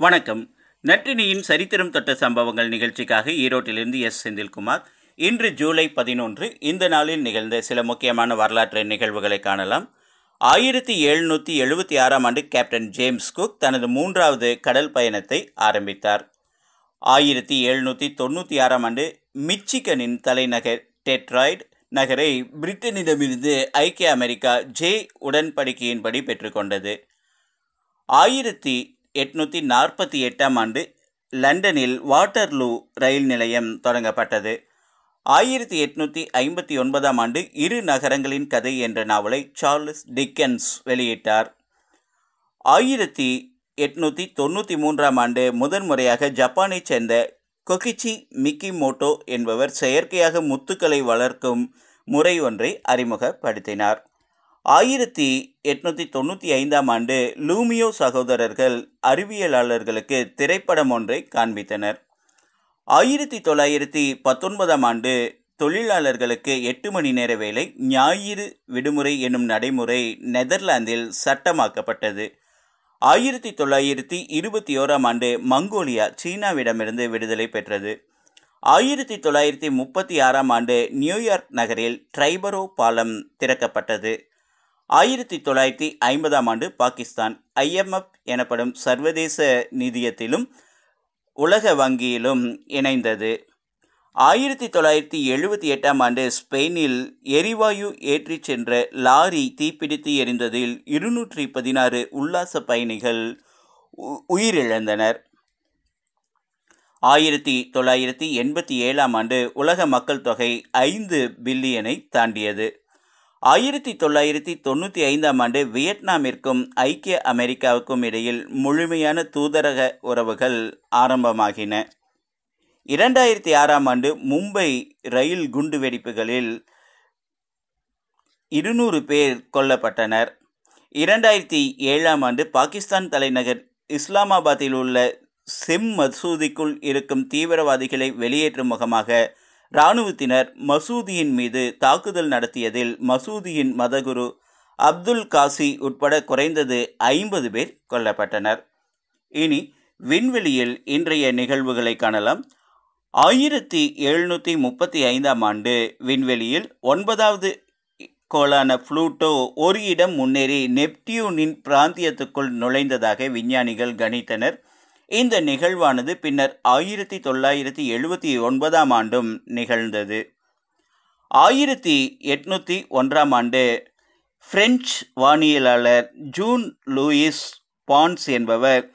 வணக்கம். நற்றினியின் சரித்திரம் தொட்ட சம்பவங்கள் நிகழ்ச்சிக்காக ஈரோட்டிலிருந்து எஸ். செந்தில்குமார். இன்று ஜூலை பதினொன்று இந்த நாளில் நிகழ்ந்த சில முக்கியமான வரலாற்று நிகழ்வுகளை காணலாம். ஆயிரத்தி எழுநூற்றி எழுபத்தி ஆறாம் ஆண்டு கேப்டன் ஜேம்ஸ் குக் தனது மூன்றாவது கடல் பயணத்தை ஆரம்பித்தார். ஆயிரத்தி எழுநூற்றி தொண்ணூற்றி ஆறாம் ஆண்டு மிச்சிகனின் தலைநகர் டெட்ராய்டு நகரை பிரிட்டனிடமிருந்து ஐக்கிய அமெரிக்கா ஜே உடன்படிக்கையின்படி பெற்றுக்கொண்டது. ஆயிரத்தி எட்நூற்றி நாற்பத்தி எட்டாம் ஆண்டு லண்டனில் வாட்டர்லூ ரயில் நிலையம் தொடங்கப்பட்டது. ஆயிரத்தி எட்நூற்றி ஐம்பத்தி ஒன்பதாம் ஆண்டு இரு நகரங்களின் கதை என்ற நாவலை சார்லஸ் டிக்கன்ஸ் வெளியிட்டார். ஆயிரத்தி எட்நூற்றி தொண்ணூற்றி மூன்றாம் ஆண்டு முதன்முறையாக ஜப்பானைச் சேர்ந்த கொகிச்சி மிக்கிமோட்டோ என்பவர் செயற்கையாக முத்துக்களை வளர்க்கும் முறை ஒன்றை அறிமுகப்படுத்தினார். ஆயிரத்தி எட்நூற்றி தொண்ணூற்றி ஐந்தாம் ஆண்டு லூமியோ சகோதரர்கள் அறிவியலாளர்களுக்கு திரைப்படம் ஒன்றை காண்பித்தனர். ஆயிரத்தி தொள்ளாயிரத்தி பத்தொன்பதாம் ஆண்டு தொழிலாளர்களுக்கு எட்டு மணி நேர வேலை ஞாயிறு விடுமுறை என்னும் நடைமுறை நெதர்லாந்தில் சட்டமாக்கப்பட்டது. ஆயிரத்தி தொள்ளாயிரத்தி இருபத்தி ஓராம் ஆண்டு மங்கோலியா சீனாவிடமிருந்து விடுதலை பெற்றது. ஆயிரத்தி தொள்ளாயிரத்தி முப்பத்தி ஆறாம் ஆண்டு நியூயார்க் நகரில் ட்ரைபரோ பாலம் திறக்கப்பட்டது. ஆயிரத்தி தொள்ளாயிரத்தி ஐம்பதாம் ஆண்டு பாகிஸ்தான் ஐஎம்எஃப் எனப்படும் சர்வதேச நிதியத்திலும் உலக வங்கியிலும் இணைந்தது. ஆயிரத்தி தொள்ளாயிரத்தி எழுபத்தி எட்டாம் ஆண்டு ஸ்பெயினில் எரிவாயு ஏற்றிச் சென்ற லாரி தீப்பிடித்து எரிந்ததில் இருநூற்றி பதினாறு உல்லாச பயணிகள் உயிரிழந்தனர். ஆயிரத்தி தொள்ளாயிரத்தி எண்பத்தி ஏழாம் ஆண்டு உலக மக்கள் தொகை ஐந்து பில்லியனை தாண்டியது. ஆயிரத்தி தொள்ளாயிரத்தி தொண்ணூற்றி ஐந்தாம் ஆண்டு வியட்நாமிற்கும் ஐக்கிய அமெரிக்காவுக்கும் இடையில் முழுமையான தூதரக உறவுகள் ஆரம்பமாகின. இரண்டாயிரத்தி ஆறாம் ஆண்டு மும்பை ரயில் குண்டுவெடிப்புகளில் இருநூறு பேர் கொல்லப்பட்டனர். இரண்டாயிரத்தி ஏழாம் ஆண்டு பாகிஸ்தான் தலைநகர் இஸ்லாமாபாத்தில் உள்ள செம் மசூதிக்குள் இருக்கும் தீவிரவாதிகளை வெளியேற்றும் முகமாக இராணுவத்தினர் மசூதியின் மீது தாக்குதல் நடத்தியதில் மசூதியின் மதகுரு அப்துல் காசி உட்பட குறைந்தது ஐம்பது பேர் கொல்லப்பட்டனர். இனி விண்வெளியில் இன்றைய நிகழ்வுகளை காணலாம். ஆயிரத்தி எழுநூற்றி முப்பத்தி ஐந்தாம் ஆண்டு விண்வெளியில் ஒன்பதாவது கோளான புளூட்டோ ஒரு இடம் முன்னேறி நெப்டியூனின் பிராந்தியத்துக்குள் நுழைந்ததாக விஞ்ஞானிகள் கணித்தனர். இந்த நிகழ்வானது பின்னர் ஆயிரத்தி தொள்ளாயிரத்தி எழுபத்தி ஒன்பதாம் ஆண்டும் நிகழ்ந்தது. ஆயிரத்தி எட்நூற்றி ஒன்றாம் ஆண்டு பிரெஞ்சு வானியலாளர் ஜூன் லூயிஸ் பான்ஸ் என்பவர்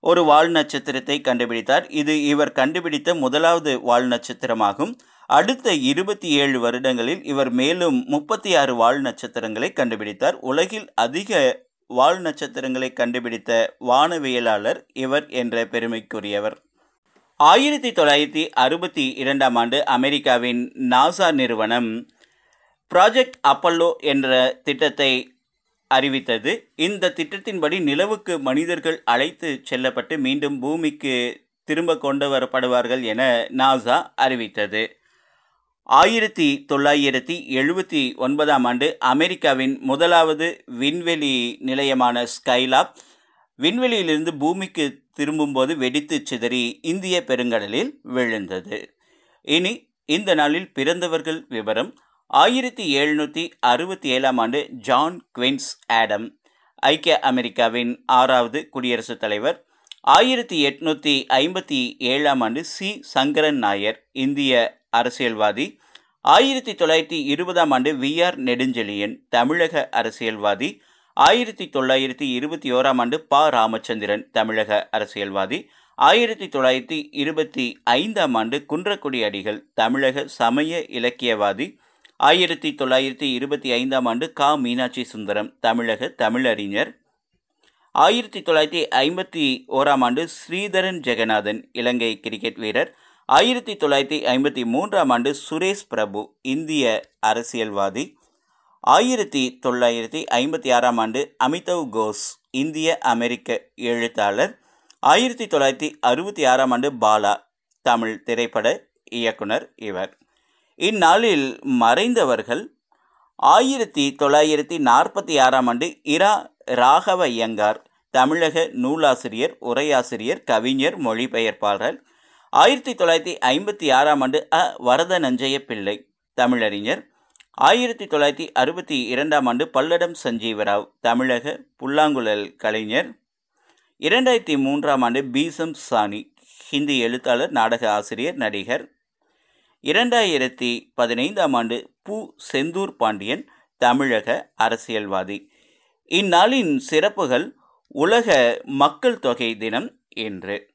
ஒரு வால் நட்சத்திரத்தை கண்டுபிடித்தார். இது இவர் கண்டுபிடித்த முதலாவது வால் நட்சத்திரமாகும். அடுத்த இருபத்தி ஏழு வருடங்களில் இவர் மேலும் முப்பத்தி ஆறு வால் நட்சத்திரங்களை கண்டுபிடித்தார். உலகில் அதிக வால் நட்சத்திரங்களை கண்டுபிடித்த வானவியலாளர் இவர் என்ற பெருமைக்குரியவர். ஆயிரத்தி தொள்ளாயிரத்தி அறுபத்தி இரண்டாம் ஆண்டு அமெரிக்காவின் நாசா நிறுவனம் ப்ராஜெக்ட் அப்பல்லோ என்ற திட்டத்தை அறிவித்தது. இந்த திட்டத்தின்படி நிலவுக்கு மனிதர்கள் அழைத்து செல்லப்பட்டு மீண்டும் பூமிக்கு திரும்ப கொண்டு வரப்படுவார்கள் என நாசா அறிவித்தது. ஆயிரத்தி தொள்ளாயிரத்தி எழுபத்தி ஒன்பதாம் ஆண்டு அமெரிக்காவின் முதலாவது விண்வெளி நிலையமான ஸ்கைலாப் விண்வெளியிலிருந்து பூமிக்கு திரும்பும்போது வெடித்து சிதறி இந்திய பெருங்கடலில் விழுந்தது. இனி இந்த நாளில் பிறந்தவர்கள் விவரம். ஆயிரத்தி எழுநூற்றி அறுபத்தி ஏழாம் ஆண்டு ஜான் குவின்ஸ் ஆடம் ஐக்கிய அமெரிக்காவின் ஆறாவது குடியரசுத் தலைவர். ஆயிரத்தி எட்நூற்றி ஐம்பத்தி ஏழாம் ஆண்டு சி சங்கரன் நாயர் இந்திய அரசியல்வாதி. ஆயிரத்தி தொள்ளாயிரத்தி இருபதாம் ஆண்டு வி ஆர் நெடுஞ்செழியன் தமிழக அரசியல்வாதி. ஆயிரத்தி தொள்ளாயிரத்தி இருபத்தி ஓராம் ஆண்டு ப. ராமச்சந்திரன் தமிழக அரசியல்வாதி. ஆயிரத்தி தொள்ளாயிரத்தி இருபத்தி ஐந்தாம் ஆண்டு குன்றக்குடி அடிகள் தமிழக சமய இலக்கியவாதி. ஆயிரத்தி தொள்ளாயிரத்தி இருபத்தி ஐந்தாம் ஆண்டு கா. மீனாட்சி சுந்தரம் தமிழக தமிழறிஞர். ஆயிரத்தி தொள்ளாயிரத்தி ஐம்பத்தி ஓராம் ஆண்டு ஸ்ரீதரன் ஜெகநாதன் இலங்கை கிரிக்கெட் வீரர். ஆயிரத்தி தொள்ளாயிரத்தி ஐம்பத்தி மூன்றாம் ஆண்டு சுரேஷ் பிரபு இந்திய அரசியல்வாதி. ஆயிரத்தி தொள்ளாயிரத்தி ஐம்பத்தி ஆறாம் ஆண்டு அமிதவ் கோஸ் இந்திய அமெரிக்க எழுத்தாளர். ஆயிரத்தி தொள்ளாயிரத்தி அறுபத்தி ஆறாம் ஆண்டு பாலா தமிழ் திரைப்பட இயக்குனர் இவர். இந்நாளில் மறைந்தவர்கள் ஆயிரத்தி தொள்ளாயிரத்தி நாற்பத்தி ஆறாம் ஆண்டு இரா ராகவ ஐயங்கார் தமிழக நூலாசிரியர் உரையாசிரியர் கவிஞர் மொழிபெயர்ப்பாளர் ஆயிரத்தி தொள்ளாயிரத்தி ஐம்பத்தி ஆறாம் ஆண்டு அ. வரத நஞ்சைய பிள்ளை தமிழறிஞர். ஆயிரத்தி தொள்ளாயிரத்தி அறுபத்தி இரண்டாம் ஆண்டு பல்லடம் சஞ்சீவராவ் தமிழக புல்லாங்குழல் கலைஞர். இரண்டாயிரத்தி மூன்றாம் ஆண்டு பீசம் சானி ஹிந்தி எழுத்தாளர் நாடக ஆசிரியர் நடிகர். இரண்டாயிரத்தி பதினைந்தாம் ஆண்டு பு. செந்தூர் பாண்டியன் தமிழக அரசியல்வாதி. இந்நாளின் சிறப்புகள் உலக மக்கள் தொகை தினம் என்று.